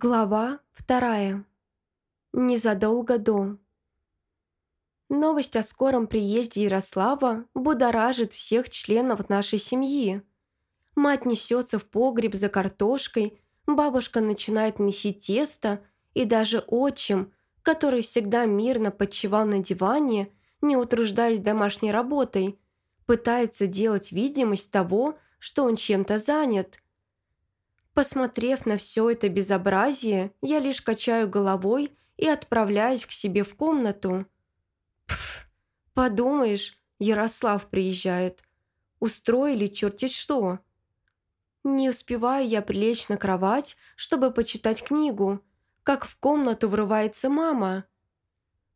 Глава вторая. Незадолго до. Новость о скором приезде Ярослава будоражит всех членов нашей семьи. Мать несется в погреб за картошкой, бабушка начинает месить тесто, и даже отчим, который всегда мирно подчевал на диване, не утруждаясь домашней работой, пытается делать видимость того, что он чем-то занят – Посмотрев на все это безобразие, я лишь качаю головой и отправляюсь к себе в комнату. Пф, подумаешь, Ярослав приезжает. Устроили черти что. Не успеваю я прилечь на кровать, чтобы почитать книгу, как в комнату врывается мама.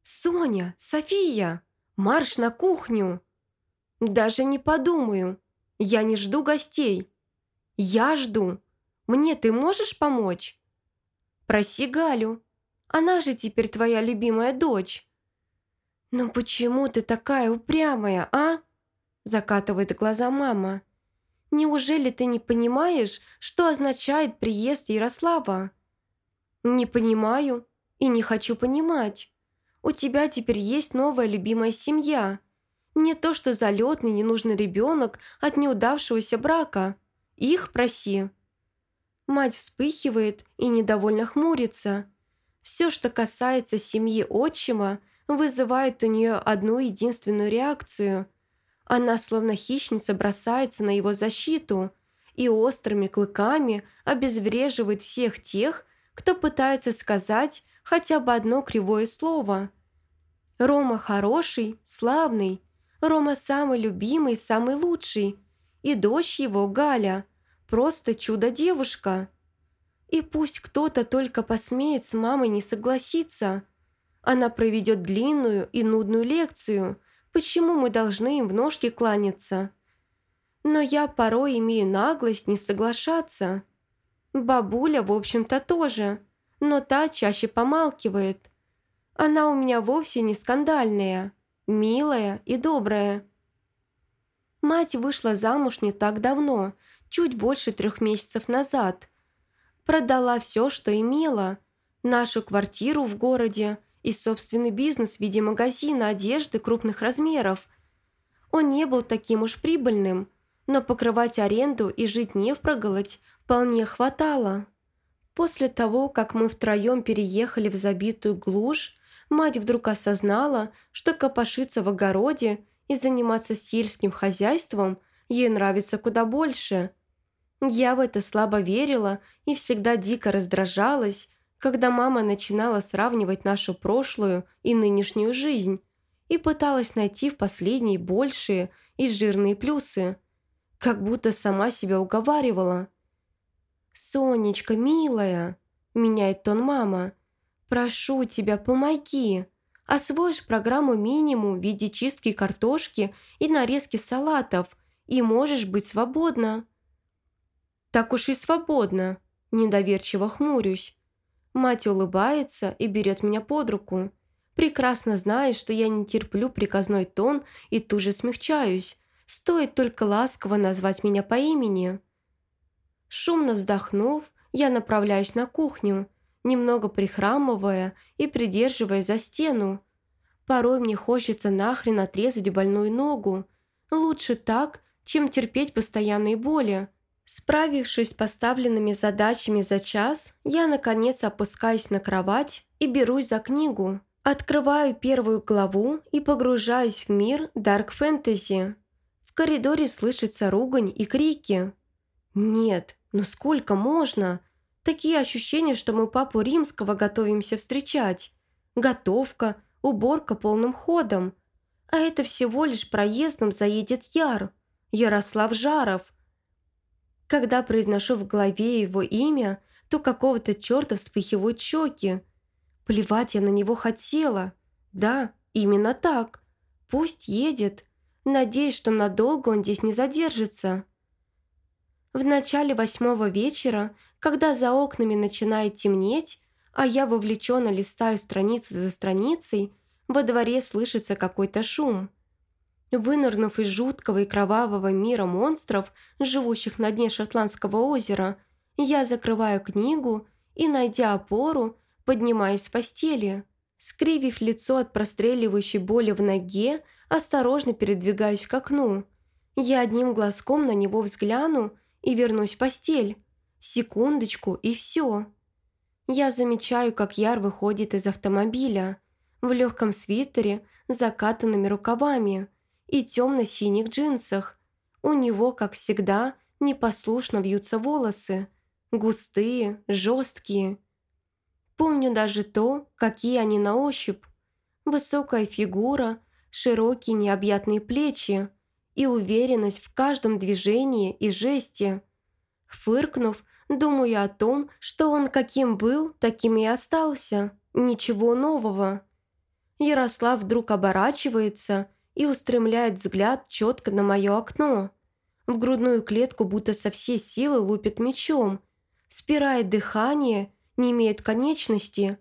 «Соня! София! Марш на кухню!» «Даже не подумаю. Я не жду гостей. Я жду, мне ты можешь помочь?» «Проси Галю. Она же теперь твоя любимая дочь». «Ну почему ты такая упрямая, а?» Закатывает глаза мама. «Неужели ты не понимаешь, что означает приезд Ярослава?» «Не понимаю и не хочу понимать. У тебя теперь есть новая любимая семья. Не то что залетный ненужный ребенок от неудавшегося брака. Их проси». Мать вспыхивает и недовольно хмурится. Все, что касается семьи отчима, вызывает у нее одну единственную реакцию. Она, словно хищница, бросается на его защиту и острыми клыками обезвреживает всех тех, кто пытается сказать хотя бы одно кривое слово. Рома хороший, славный, Рома самый любимый, самый лучший, и дочь его, Галя – просто чудо-девушка. И пусть кто-то только посмеет с мамой не согласиться. Она проведет длинную и нудную лекцию, почему мы должны им в ножки кланяться. Но я порой имею наглость не соглашаться. Бабуля, в общем-то, тоже, но та чаще помалкивает. Она у меня вовсе не скандальная, милая и добрая. Мать вышла замуж не так давно, чуть больше трех месяцев назад. Продала все, что имела. Нашу квартиру в городе и собственный бизнес в виде магазина одежды крупных размеров. Он не был таким уж прибыльным, но покрывать аренду и жить не впроголодь вполне хватало. После того, как мы втроем переехали в забитую глушь, мать вдруг осознала, что копошиться в огороде и заниматься сельским хозяйством ей нравится куда больше – я в это слабо верила и всегда дико раздражалась, когда мама начинала сравнивать нашу прошлую и нынешнюю жизнь и пыталась найти в последней большие и жирные плюсы, как будто сама себя уговаривала. «Сонечка, милая!» – меняет тон мама. «Прошу тебя, помоги!» Освоишь программу минимум в виде чистки картошки и нарезки салатов и можешь быть свободна. «Так уж и свободно», – недоверчиво хмурюсь. Мать улыбается и берет меня под руку. Прекрасно знает, что я не терплю приказной тон и тут же смягчаюсь. Стоит только ласково назвать меня по имени. Шумно вздохнув, я направляюсь на кухню, немного прихрамывая и придерживая за стену. Порой мне хочется нахрен отрезать больную ногу. Лучше так, чем терпеть постоянные боли. Справившись с поставленными задачами за час, я, наконец, опускаюсь на кровать и берусь за книгу. Открываю первую главу и погружаюсь в мир дарк-фэнтези. В коридоре слышится ругань и крики. «Нет, ну сколько можно?» Такие ощущения, что мы папу римского готовимся встречать. Готовка, уборка полным ходом. А это всего лишь проездом заедет Яр. Ярослав Жаров – когда произношу в голове его имя, то какого-то черта вспыхивают щеки. Плевать я на него хотела. Да, именно так. Пусть едет. Надеюсь, что надолго он здесь не задержится. В начале восьмого вечера, когда за окнами начинает темнеть, а я вовлеченно листаю страницу за страницей, во дворе слышится какой-то шум – Вынырнув из жуткого и кровавого мира монстров, живущих на дне Шотландского озера, я закрываю книгу и, найдя опору, поднимаюсь с постели. Скривив лицо от простреливающей боли в ноге, осторожно передвигаюсь к окну. Я одним глазком на него взгляну и вернусь в постель. Секундочку, и все. Я замечаю, как Яр выходит из автомобиля в легком свитере закатанными рукавами и темно-синих джинсах. У него, как всегда, непослушно вьются волосы, густые, жесткие, Помню даже то, какие они на ощупь. Высокая фигура, широкие необъятные плечи и уверенность в каждом движении и жесте. Фыркнув, думаю о том, что он каким был, таким и остался. Ничего нового. Ярослав вдруг оборачивается и устремляет взгляд четко на мое окно. В грудную клетку будто со всей силы лупит мечом, спирает дыхание не имеют конечности,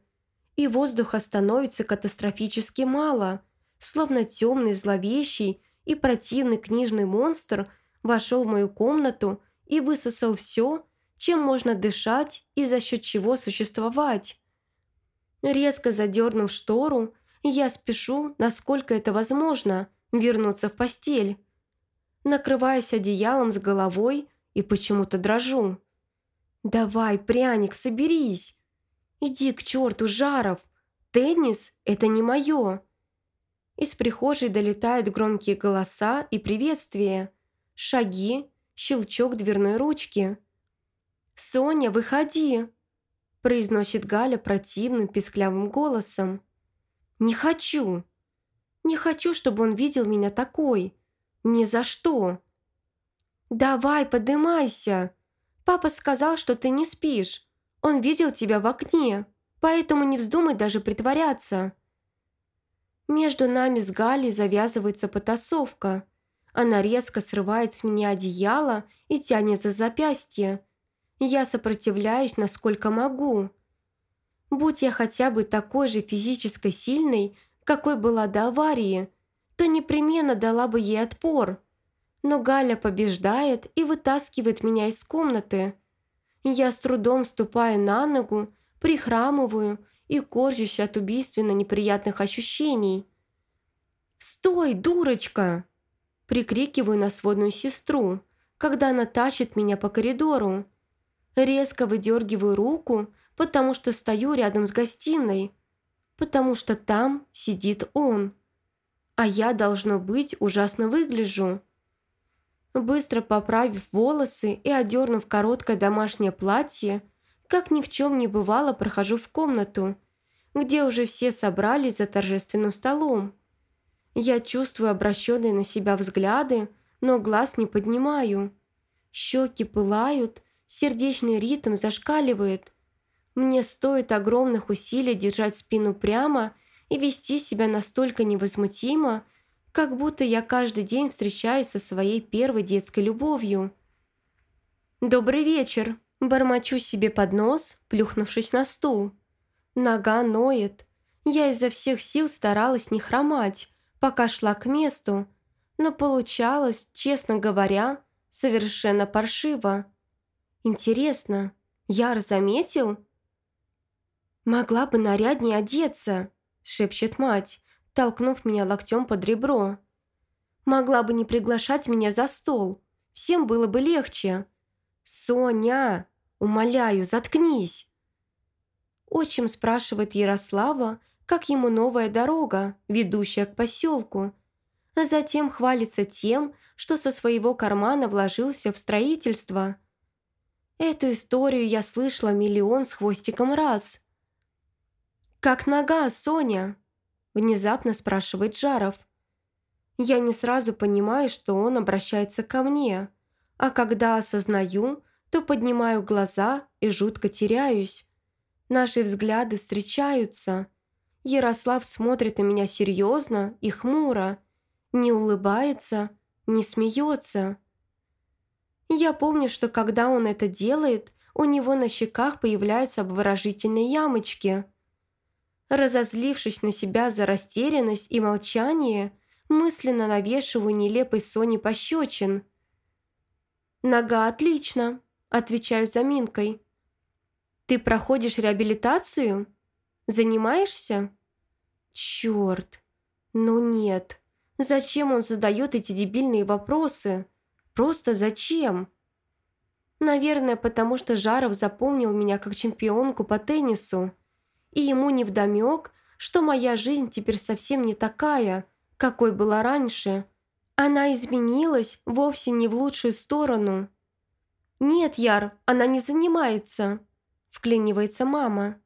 и воздуха становится катастрофически мало, словно темный, зловещий и противный книжный монстр вошел в мою комнату и высосал все, чем можно дышать и за счет чего существовать. Резко задернув штору, я спешу, насколько это возможно, вернуться в постель. Накрываюсь одеялом с головой и почему-то дрожу. «Давай, пряник, соберись!» «Иди к черту, Жаров! Теннис – это не мое!» Из прихожей долетают громкие голоса и приветствия. Шаги, щелчок дверной ручки. «Соня, выходи!» – произносит Галя противным писклявым голосом. «Не хочу! Не хочу, чтобы он видел меня такой! Ни за что!» «Давай, подымайся!» Папа сказал, что ты не спишь. Он видел тебя в окне, поэтому не вздумай даже притворяться». Между нами с Галей завязывается потасовка. Она резко срывает с меня одеяло и тянет за запястье. Я сопротивляюсь, насколько могу. Будь я хотя бы такой же физически сильной, какой была до аварии, то непременно дала бы ей отпор но Галя побеждает и вытаскивает меня из комнаты. Я с трудом ступаю на ногу, прихрамываю и коржусь от убийственно неприятных ощущений. «Стой, дурочка!» Прикрикиваю на сводную сестру, когда она тащит меня по коридору. Резко выдергиваю руку, потому что стою рядом с гостиной, потому что там сидит он. А я, должно быть, ужасно выгляжу. Быстро поправив волосы и одернув короткое домашнее платье, как ни в чем не бывало, прохожу в комнату, где уже все собрались за торжественным столом. Я чувствую обращенные на себя взгляды, но глаз не поднимаю. Щеки пылают, сердечный ритм зашкаливает. Мне стоит огромных усилий держать спину прямо и вести себя настолько невозмутимо, как будто я каждый день встречаюсь со своей первой детской любовью. «Добрый вечер!» – бормочу себе под нос, плюхнувшись на стул. Нога ноет. Я изо всех сил старалась не хромать, пока шла к месту, но получалось, честно говоря, совершенно паршиво. Интересно, Яр заметил? «Могла бы наряднее одеться», – шепчет мать, толкнув меня локтем под ребро. «Могла бы не приглашать меня за стол. Всем было бы легче». «Соня! Умоляю, заткнись!» Отчим спрашивает Ярослава, как ему новая дорога, ведущая к поселку. А затем хвалится тем, что со своего кармана вложился в строительство. Эту историю я слышала миллион с хвостиком раз. «Как нога, Соня?» Внезапно спрашивает Жаров. Я не сразу понимаю, что он обращается ко мне, а когда осознаю, то поднимаю глаза и жутко теряюсь. Наши взгляды встречаются. Ярослав смотрит на меня серьезно и хмуро, не улыбается, не смеется. Я помню, что когда он это делает, у него на щеках появляются обворожительные ямочки – Разозлившись на себя за растерянность и молчание, мысленно навешиваю нелепой Соне пощечин. «Нога отлично», – отвечаю заминкой. Ты проходишь реабилитацию? Занимаешься? Черт. Ну нет. Зачем он задает эти дебильные вопросы? Просто зачем? Наверное, потому что Жаров запомнил меня как чемпионку по теннису. И ему невдомек, что моя жизнь теперь совсем не такая, какой была раньше. Она изменилась вовсе не в лучшую сторону. «Нет, Яр, она не занимается», – вклинивается мама.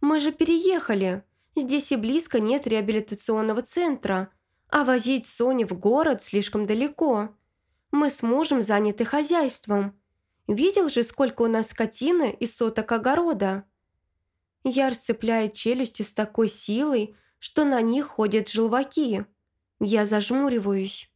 «Мы же переехали. Здесь и близко нет реабилитационного центра, а возить Соню в город слишком далеко. Мы с мужем заняты хозяйством. Видел же, сколько у нас скотины и соток огорода?» Яр сцепляет челюсти с такой силой, что на них ходят желваки. Я зажмуриваюсь.